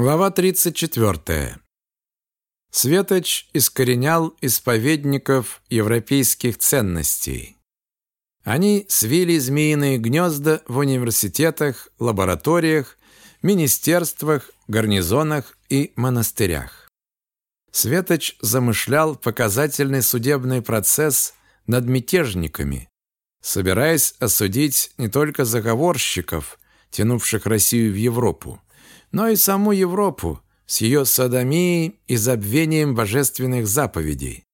Глава 34. Светоч искоренял исповедников европейских ценностей. Они свили змеиные гнезда в университетах, лабораториях, министерствах, гарнизонах и монастырях. Светоч замышлял показательный судебный процесс над мятежниками, собираясь осудить не только заговорщиков, тянувших Россию в Европу, но и саму Европу с ее садомией и забвением божественных заповедей.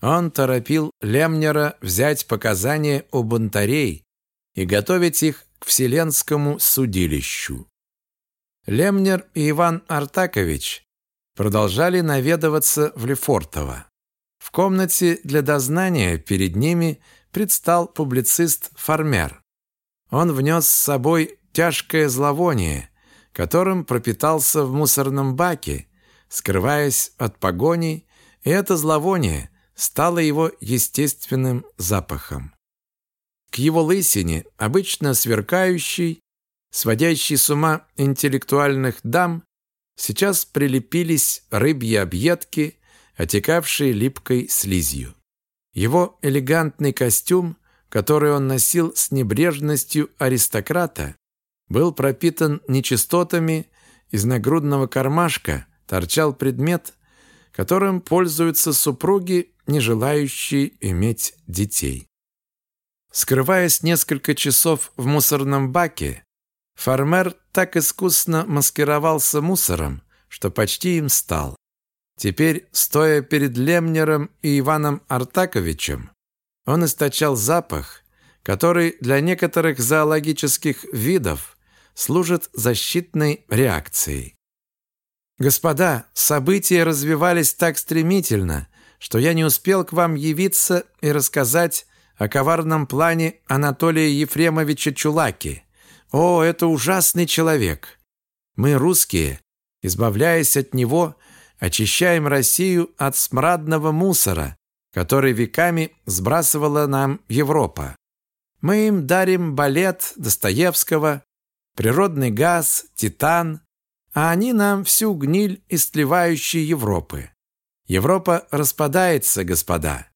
Он торопил Лемнера взять показания у бунтарей и готовить их к Вселенскому судилищу. Лемнер и Иван Артакович продолжали наведываться в Лефортово. В комнате для дознания перед ними предстал публицист Фармер. Он внес с собой тяжкое зловоние, которым пропитался в мусорном баке, скрываясь от погони, и это зловоние стало его естественным запахом. К его лысине, обычно сверкающей, сводящей с ума интеллектуальных дам, сейчас прилепились рыбьи объедки, отекавшие липкой слизью. Его элегантный костюм, который он носил с небрежностью аристократа, был пропитан нечистотами, из нагрудного кармашка торчал предмет, которым пользуются супруги, не желающие иметь детей. Скрываясь несколько часов в мусорном баке, фармер так искусно маскировался мусором, что почти им стал. Теперь, стоя перед Лемнером и Иваном Артаковичем, он источал запах, который для некоторых зоологических видов служит защитной реакцией. Господа, события развивались так стремительно, что я не успел к вам явиться и рассказать о коварном плане Анатолия Ефремовича Чулаки. О, это ужасный человек! Мы, русские, избавляясь от него, очищаем Россию от смрадного мусора, который веками сбрасывала нам Европа. Мы им дарим балет Достоевского, природный газ, титан, а они нам всю гниль истлевающей Европы. Европа распадается, господа.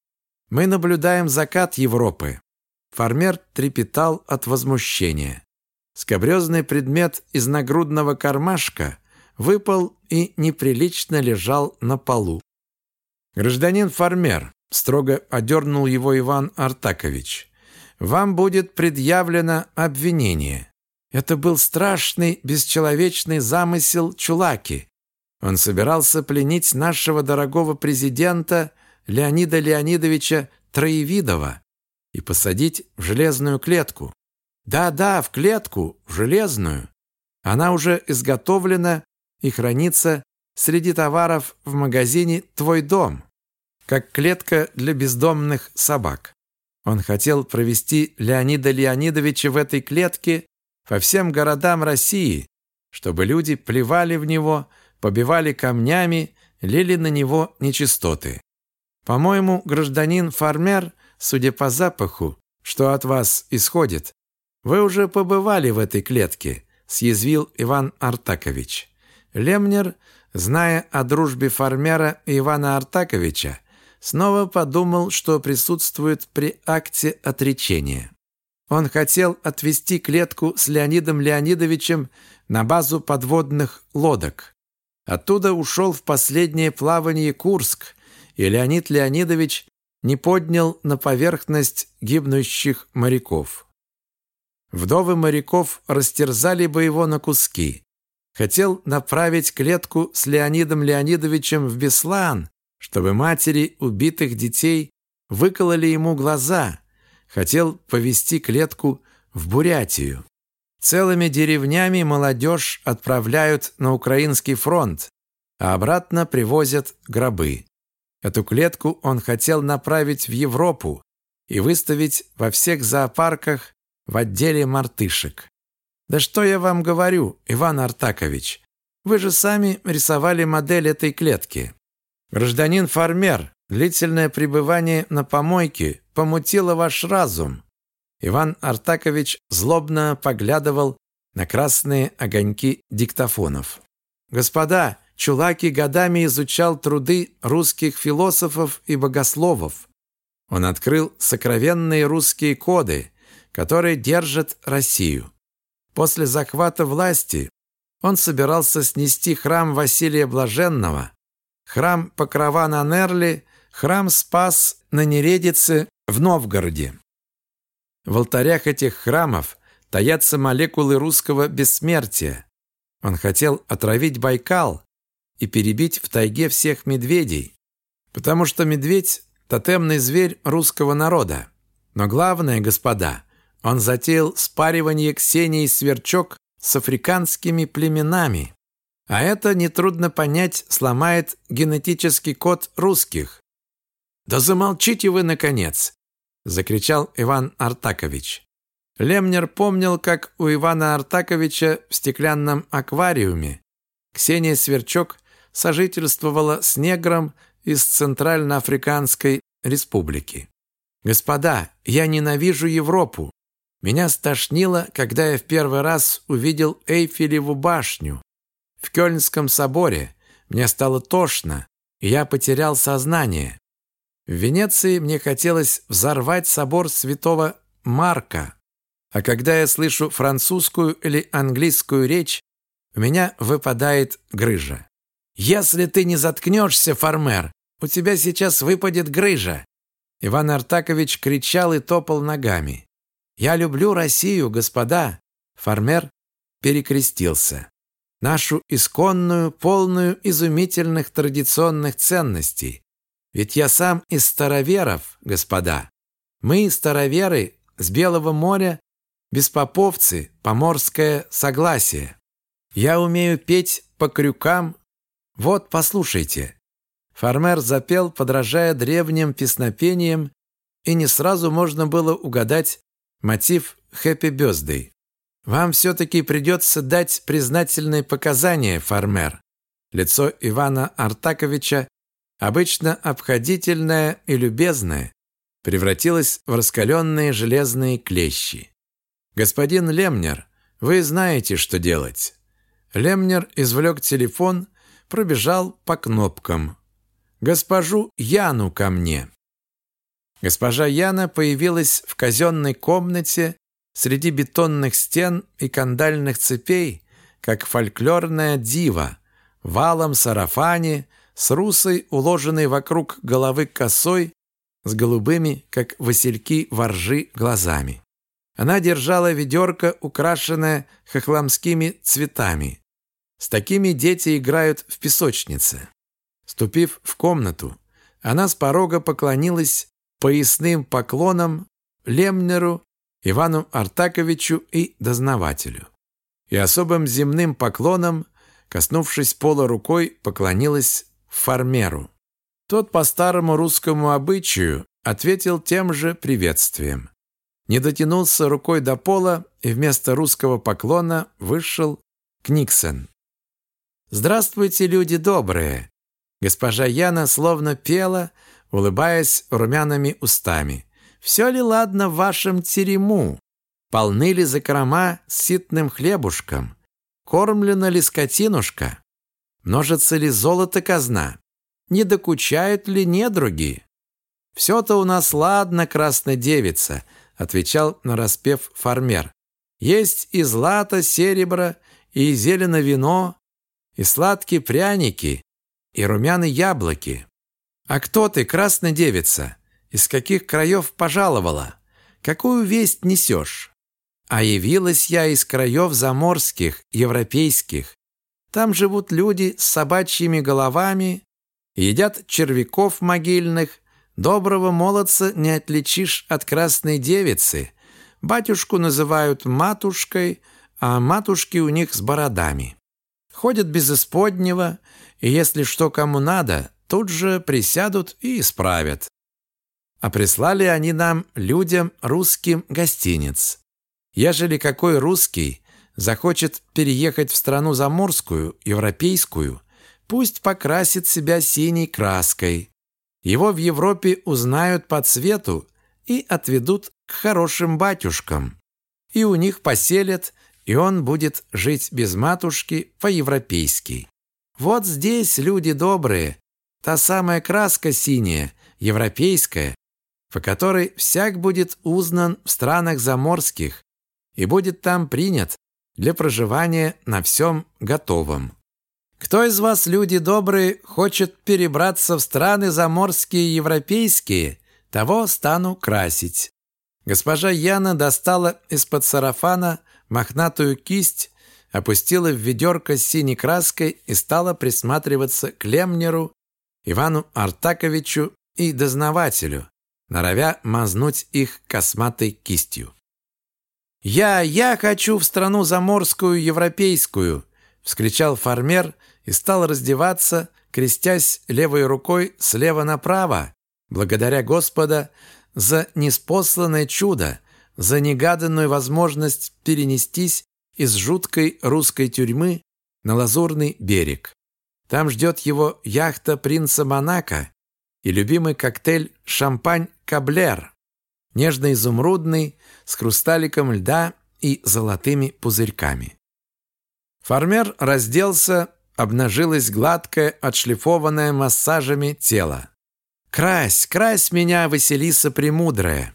Мы наблюдаем закат Европы. Фармер трепетал от возмущения. Скобрезный предмет из нагрудного кармашка выпал и неприлично лежал на полу. «Гражданин фармер», – строго одернул его Иван Артакович, – «вам будет предъявлено обвинение. Это был страшный, бесчеловечный замысел Чулаки. Он собирался пленить нашего дорогого президента Леонида Леонидовича Троевидова и посадить в железную клетку. Да-да, в клетку, в железную. Она уже изготовлена и хранится среди товаров в магазине «Твой дом», как клетка для бездомных собак. Он хотел провести Леонида Леонидовича в этой клетке по всем городам России, чтобы люди плевали в него, побивали камнями, лили на него нечистоты. По-моему, гражданин-фармер, судя по запаху, что от вас исходит, вы уже побывали в этой клетке, съязвил Иван Артакович. Лемнер, зная о дружбе фармера Ивана Артаковича, снова подумал, что присутствует при акте отречения. Он хотел отвезти клетку с Леонидом Леонидовичем на базу подводных лодок. Оттуда ушел в последнее плавание Курск, и Леонид Леонидович не поднял на поверхность гибнущих моряков. Вдовы моряков растерзали бы его на куски. Хотел направить клетку с Леонидом Леонидовичем в Беслан, чтобы матери убитых детей выкололи ему глаза, хотел повести клетку в Бурятию. Целыми деревнями молодежь отправляют на украинский фронт, а обратно привозят гробы. Эту клетку он хотел направить в Европу и выставить во всех зоопарках в отделе мартышек. Да что я вам говорю, Иван Артакович, вы же сами рисовали модель этой клетки. Гражданин-фармер, длительное пребывание на помойке помутило ваш разум. Иван Артакович злобно поглядывал на красные огоньки диктофонов. господа, Чулаки годами изучал труды русских философов и богословов. Он открыл сокровенные русские коды, которые держат Россию. После захвата власти он собирался снести храм Василия Блаженного, храм Покрова на Нерли, храм Спас на Нередице в Новгороде. В алтарях этих храмов таятся молекулы русского бессмертия. Он хотел отравить Байкал и перебить в тайге всех медведей, потому что медведь – тотемный зверь русского народа. Но главное, господа, он затеял спаривание Ксении Сверчок с африканскими племенами. А это, нетрудно понять, сломает генетический код русских. «Да замолчите вы, наконец!» – закричал Иван Артакович. Лемнер помнил, как у Ивана Артаковича в стеклянном аквариуме Ксения Сверчок сожительствовала с негром из Центральноафриканской республики. «Господа, я ненавижу Европу. Меня стошнило, когда я в первый раз увидел Эйфелеву башню. В Кёльнском соборе мне стало тошно, и я потерял сознание. В Венеции мне хотелось взорвать собор святого Марка. А когда я слышу французскую или английскую речь, у меня выпадает грыжа. «Если ты не заткнешься, фармер, у тебя сейчас выпадет грыжа!» Иван Артакович кричал и топал ногами. «Я люблю Россию, господа!» Фармер перекрестился. «Нашу исконную, полную изумительных традиционных ценностей. Ведь я сам из староверов, господа. Мы, староверы, с Белого моря, беспоповцы, поморское согласие. Я умею петь по крюкам. Вот, послушайте». Фармер запел, подражая древним песнопениям, и не сразу можно было угадать мотив «Хэппи Бёздэй». «Вам все-таки придется дать признательные показания, фармер». Лицо Ивана Артаковича обычно обходительное и любезное, превратилось в раскаленные железные клещи. «Господин Лемнер, вы знаете, что делать». Лемнер извлек телефон, пробежал по кнопкам. «Госпожу Яну ко мне». Госпожа Яна появилась в казенной комнате среди бетонных стен и кандальных цепей, как фольклорная дива, валом сарафане, с русой, уложенной вокруг головы косой, с голубыми, как васильки воржи, глазами. Она держала ведерко, украшенное хохламскими цветами. С такими дети играют в песочнице. Ступив в комнату, она с порога поклонилась поясным поклоном Лемнеру, Ивану Артаковичу и дознавателю. И особым земным поклоном, коснувшись пола рукой, поклонилась фармеру. Тот по старому русскому обычаю ответил тем же приветствием. Не дотянулся рукой до пола, и вместо русского поклона вышел Книксон. «Здравствуйте, люди добрые!» Госпожа Яна словно пела, улыбаясь румяными устами. «Все ли ладно в вашем терему? Полны ли закрома с ситным хлебушком? Кормлена ли скотинушка? Множится ли золото казна? Не докучают ли недруги? Все-то у нас ладно, красная девица, отвечал нараспев фармер. Есть и злато, серебро, и зелено вино, и сладкие пряники, и румяные яблоки. А кто ты, красная девица? Из каких краев пожаловала? Какую весть несешь? А явилась я из краев заморских, европейских, там живут люди с собачьими головами, едят червяков могильных, доброго молодца не отличишь от красной девицы. Батюшку называют матушкой, а матушки у них с бородами. Ходят без исподнего, и если что кому надо, тут же присядут и исправят. А прислали они нам, людям, русским гостиниц. Ежели какой русский захочет переехать в страну заморскую, европейскую, пусть покрасит себя синей краской. Его в Европе узнают по цвету и отведут к хорошим батюшкам. И у них поселят, и он будет жить без матушки по-европейски. Вот здесь люди добрые, та самая краска синяя, европейская, по которой всяк будет узнан в странах заморских и будет там принят для проживания на всем готовом. Кто из вас, люди добрые, хочет перебраться в страны заморские европейские, того стану красить. Госпожа Яна достала из-под сарафана мохнатую кисть, опустила в ведерко с синей краской и стала присматриваться к Лемнеру, Ивану Артаковичу и дознавателю, норовя мазнуть их косматой кистью. «Я, я хочу в страну заморскую европейскую!» — вскричал фармер и стал раздеваться, крестясь левой рукой слева направо, благодаря Господа за неспосланное чудо, за негаданную возможность перенестись из жуткой русской тюрьмы на Лазурный берег. Там ждет его яхта принца Монако и любимый коктейль «Шампань Каблер», нежно-изумрудный, с хрусталиком льда и золотыми пузырьками. Фармер разделся, обнажилось гладкое, отшлифованное массажами тело. «Крась, крась меня, Василиса Премудрая!»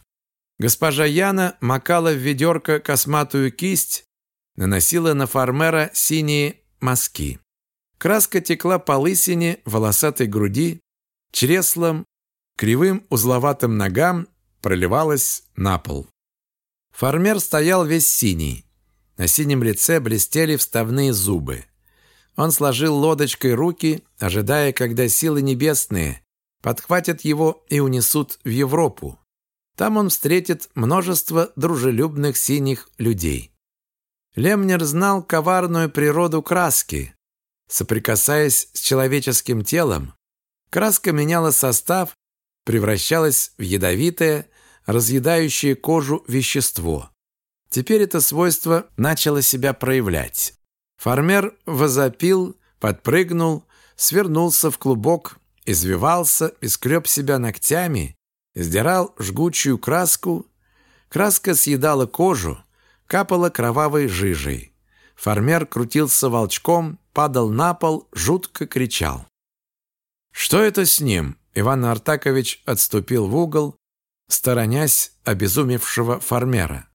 Госпожа Яна макала в ведерко косматую кисть, наносила на фармера синие мазки. Краска текла по лысине, волосатой груди, чреслам, кривым узловатым ногам, проливалась на пол. Фармер стоял весь синий. На синем лице блестели вставные зубы. Он сложил лодочкой руки, ожидая, когда силы небесные подхватят его и унесут в Европу. Там он встретит множество дружелюбных синих людей. Лемнер знал коварную природу краски. Соприкасаясь с человеческим телом, краска меняла состав, превращалась в ядовитое, разъедающее кожу вещество. Теперь это свойство начало себя проявлять. Фармер возопил, подпрыгнул, свернулся в клубок, извивался и скреб себя ногтями, сдирал жгучую краску. Краска съедала кожу, капала кровавой жижей. Фармер крутился волчком, падал на пол, жутко кричал. «Что это с ним?» Иван Артакович отступил в угол, сторонясь обезумевшего фармера.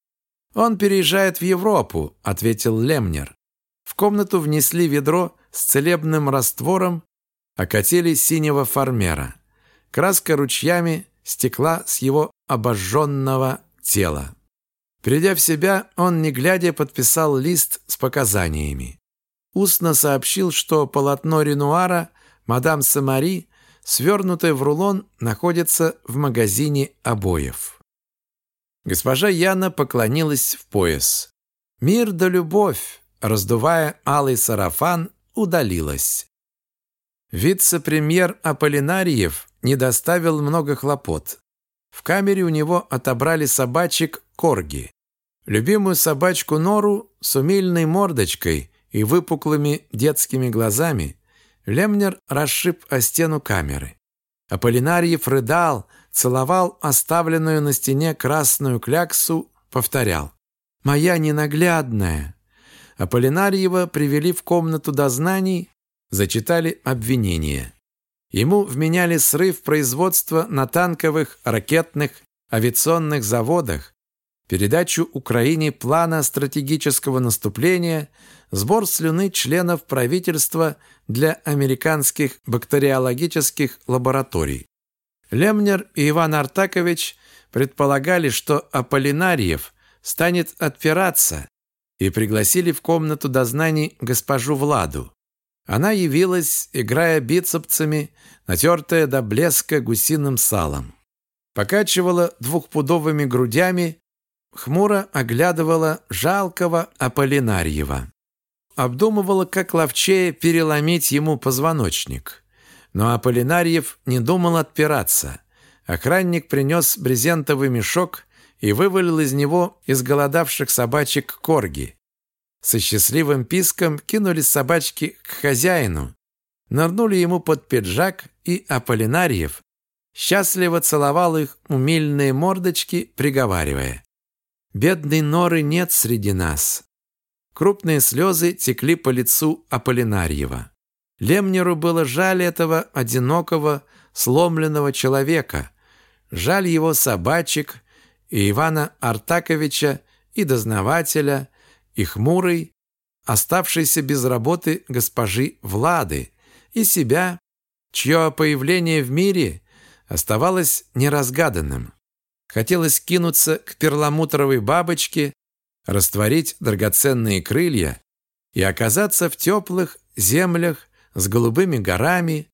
«Он переезжает в Европу», — ответил Лемнер. В комнату внесли ведро с целебным раствором, окатили синего фармера. Краска ручьями стекла с его обожженного тела. Придя в себя, он, не глядя, подписал лист с показаниями. Устно сообщил, что полотно Ренуара «Мадам Самари», свернутое в рулон, находится в магазине обоев. Госпожа Яна поклонилась в пояс. «Мир да любовь!» раздувая алый сарафан, удалилась. Вице-премьер Аполлинариев не доставил много хлопот. В камере у него отобрали собачек Корги. Любимую собачку Нору с умильной мордочкой и выпуклыми детскими глазами Лемнер расшиб о стену камеры. Аполлинариев рыдал, целовал оставленную на стене красную кляксу, повторял «Моя ненаглядная!» Аполлинариева привели в комнату дознаний, зачитали обвинения. Ему вменяли срыв производства на танковых, ракетных, авиационных заводах, передачу Украине плана стратегического наступления, сбор слюны членов правительства для американских бактериологических лабораторий. Лемнер и Иван Артакович предполагали, что Аполлинариев станет отпираться и пригласили в комнату дознаний госпожу Владу. Она явилась, играя бицепсами, натертая до блеска гусиным салом. Покачивала двухпудовыми грудями, хмуро оглядывала жалкого Аполлинарьева. Обдумывала, как ловчее переломить ему позвоночник. Но Аполлинарьев не думал отпираться. Охранник принес брезентовый мешок и вывалил из него изголодавших собачек корги. Со счастливым писком кинулись собачки к хозяину, нырнули ему под пиджак, и Аполлинариев счастливо целовал их умильные мордочки, приговаривая «Бедной норы нет среди нас». Крупные слезы текли по лицу Аполлинарьева. Лемнеру было жаль этого одинокого, сломленного человека, жаль его собачек и Ивана Артаковича, и дознавателя, и хмурой, оставшейся без работы госпожи Влады, и себя, чье появление в мире оставалось неразгаданным. Хотелось кинуться к перламутровой бабочке, растворить драгоценные крылья и оказаться в теплых землях с голубыми горами,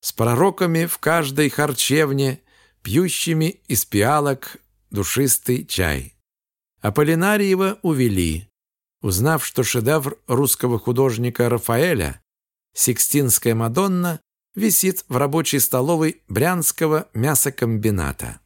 с пророками в каждой харчевне, пьющими из пиалок душистый чай. А Полинариева увели, узнав, что шедевр русского художника Рафаэля «Сикстинская Мадонна» висит в рабочей столовой Брянского мясокомбината.